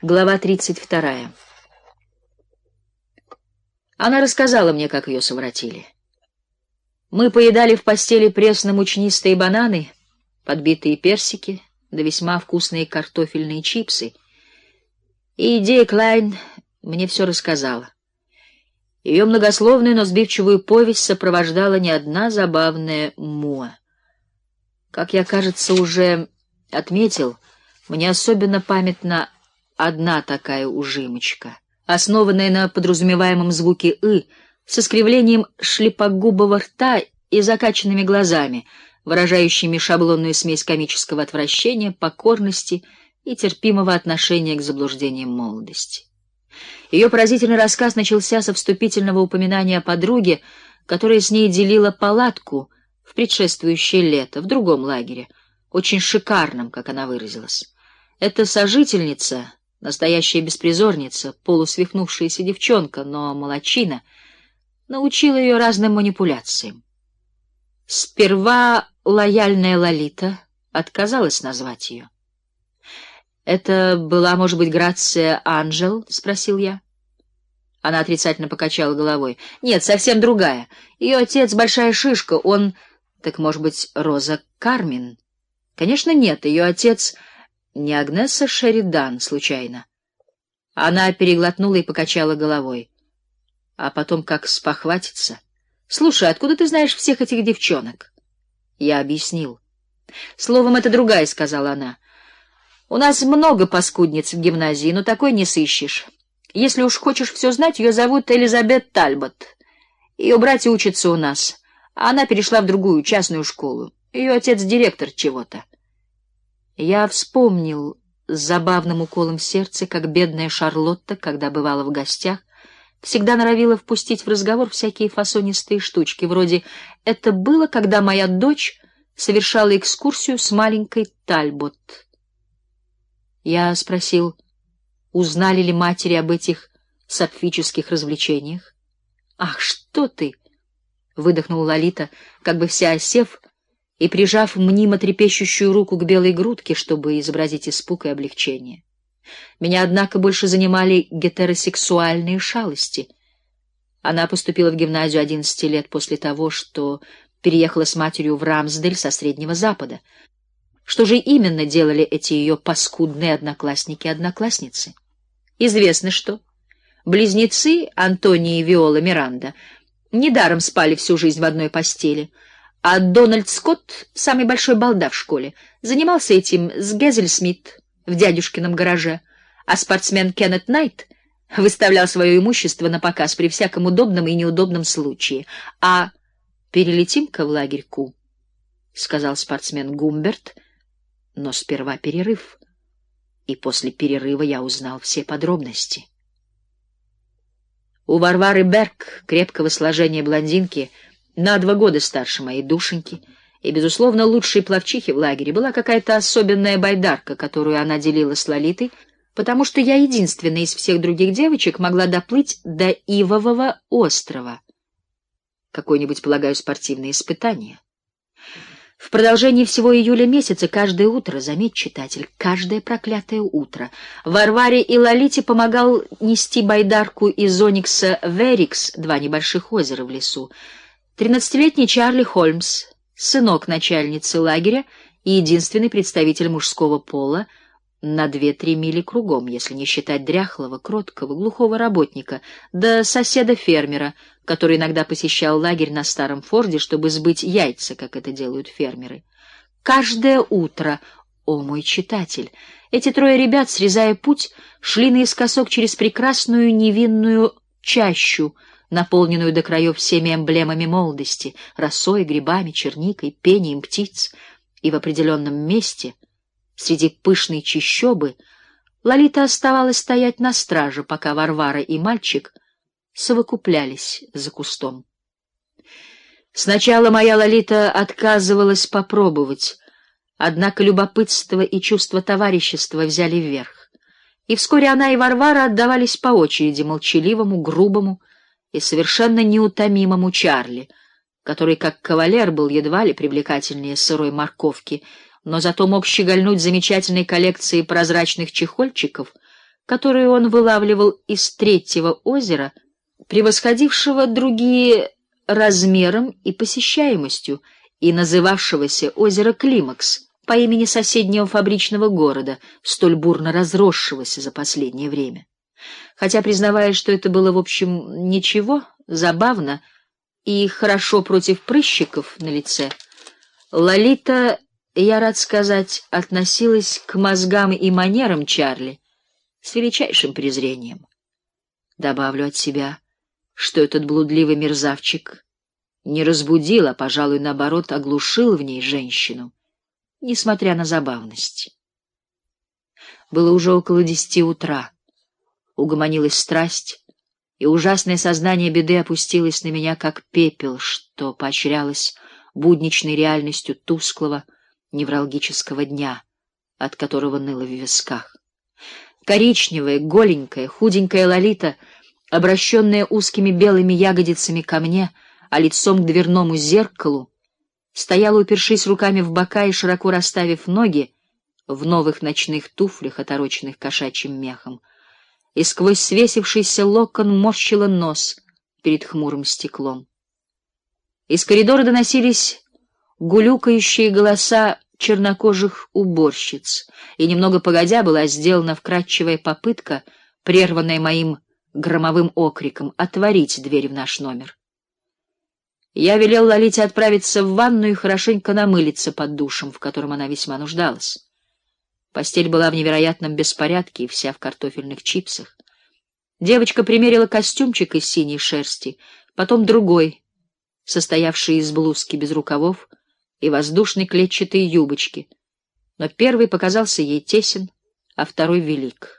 Глава 32. Она рассказала мне, как ее совратили. Мы поедали в постели пресно-мучнистые бананы, подбитые персики, да весьма вкусные картофельные чипсы. И идея Клайн мне все рассказала. Ее многословную, но сбивчивую повесть сопровождала не одна забавная муа. Как я, кажется, уже отметил, мне особенно памятна одна такая ужимочка, основанная на подразумеваемом звуке «ы», с искривлением шлепогубого рта и закачанными глазами, выражающими шаблонную смесь комического отвращения, покорности и терпимого отношения к заблуждениям молодости. Ее поразительный рассказ начался со вступительного упоминания о подруге, которая с ней делила палатку в предшествующее лето в другом лагере, очень шикарном, как она выразилась. Эта сожительница Настоящая беспризорница, полусвихнувшаяся девчонка, но молочина, научила ее разным манипуляциям. Сперва лояльная Лолита отказалась назвать ее. Это была, может быть, Грация Анжел, спросил я. Она отрицательно покачала головой. Нет, совсем другая. Ее отец большая шишка, он, так, может быть, Роза Кармин. Конечно, нет, ее отец не Агнеса Шеридан, случайно. Она переглотнула и покачала головой. А потом как спохватится. Слушай, откуда ты знаешь всех этих девчонок? Я объяснил. Словом, это другая, сказала она. У нас много паскудниц в гимназии, но такой не сыщешь. Если уж хочешь все знать, ее зовут Элизабет Тальбот. Ее братья учатся у нас, а она перешла в другую частную школу. Ее отец директор чего-то. Я вспомнил с забавным уколом в сердце, как бедная Шарлотта, когда бывала в гостях, всегда норовила впустить в разговор всякие фасонистые штучки, вроде «это было, когда моя дочь совершала экскурсию с маленькой Тальбот». Я спросил, узнали ли матери об этих сапфических развлечениях. «Ах, что ты!» — выдохнула Лолита, как бы вся осев, и прижав мнимо трепещущую руку к белой грудке, чтобы изобразить испуг и облегчение. Меня, однако, больше занимали гетеросексуальные шалости. Она поступила в гимназию одиннадцати лет после того, что переехала с матерью в Рамсдель со Среднего Запада. Что же именно делали эти ее паскудные одноклассники и одноклассницы? Известно что. Близнецы Антония и Виола Миранда недаром спали всю жизнь в одной постели — а Дональд Скотт, самый большой балда в школе, занимался этим с Гезель Смит в дядюшкином гараже, а спортсмен Кеннет Найт выставлял свое имущество на показ при всяком удобном и неудобном случае. А перелетим-ка в лагерь Ку, сказал спортсмен Гумберт, но сперва перерыв. И после перерыва я узнал все подробности. У Варвары Берг, крепкого сложения блондинки, на два года старше моей душеньки, и безусловно лучшей пловчихи в лагере была какая-то особенная байдарка, которую она делила с Лолитой, потому что я единственная из всех других девочек могла доплыть до Ивового острова. Какое-нибудь, полагаю, спортивное испытание. В продолжении всего июля месяца каждое утро, заметь, читатель, каждое проклятое утро, Варваре и Лолите помогал нести байдарку из Оникса в Эрикс, два небольших озера в лесу. Тринадцатилетний Чарли Холмс, сынок начальницы лагеря и единственный представитель мужского пола на две-три мили кругом, если не считать дряхлого, кроткого, глухого работника, да соседа-фермера, который иногда посещал лагерь на старом форде, чтобы сбыть яйца, как это делают фермеры. Каждое утро, о мой читатель, эти трое ребят, срезая путь, шли наискосок через прекрасную невинную чащу, наполненную до краев всеми эмблемами молодости, росой, грибами, черникой, пением птиц, и в определенном месте, среди пышной чащобы, Лолита оставалась стоять на страже, пока Варвара и мальчик совокуплялись за кустом. Сначала моя Лолита отказывалась попробовать, однако любопытство и чувство товарищества взяли вверх. И вскоре она и Варвара отдавались по очереди молчаливому, грубому, и совершенно неутомимому Чарли, который как кавалер был едва ли привлекательнее сырой морковки, но зато мог щегольнуть замечательной коллекцией прозрачных чехольчиков, которую он вылавливал из третьего озера, превосходившего другие размером и посещаемостью, и называвшегося озеро Климакс по имени соседнего фабричного города, столь бурно разросшегося за последнее время. Хотя, признавая, что это было, в общем, ничего, забавно и хорошо против прыщиков на лице, Лолита, я рад сказать, относилась к мозгам и манерам Чарли с величайшим презрением. Добавлю от себя, что этот блудливый мерзавчик не разбудил, а, пожалуй, наоборот, оглушил в ней женщину, несмотря на забавность. Было уже около десяти утра. Угомонилась страсть, и ужасное сознание беды опустилось на меня, как пепел, что поощрялось будничной реальностью тусклого невралгического дня, от которого ныло в висках. Коричневая, голенькая, худенькая Лолита, обращенная узкими белыми ягодицами ко мне, а лицом к дверному зеркалу, стояла, упершись руками в бока и широко расставив ноги в новых ночных туфлях, отороченных кошачьим мехом, и сквозь свесившийся локон морщила нос перед хмурым стеклом. Из коридора доносились гулюкающие голоса чернокожих уборщиц, и немного погодя была сделана вкрадчивая попытка, прерванная моим громовым окриком, отворить дверь в наш номер. Я велел Лолите отправиться в ванную и хорошенько намылиться под душем, в котором она весьма нуждалась. Постель была в невероятном беспорядке и вся в картофельных чипсах. Девочка примерила костюмчик из синей шерсти, потом другой, состоявший из блузки без рукавов и воздушной клетчатой юбочки, но первый показался ей тесен, а второй велик.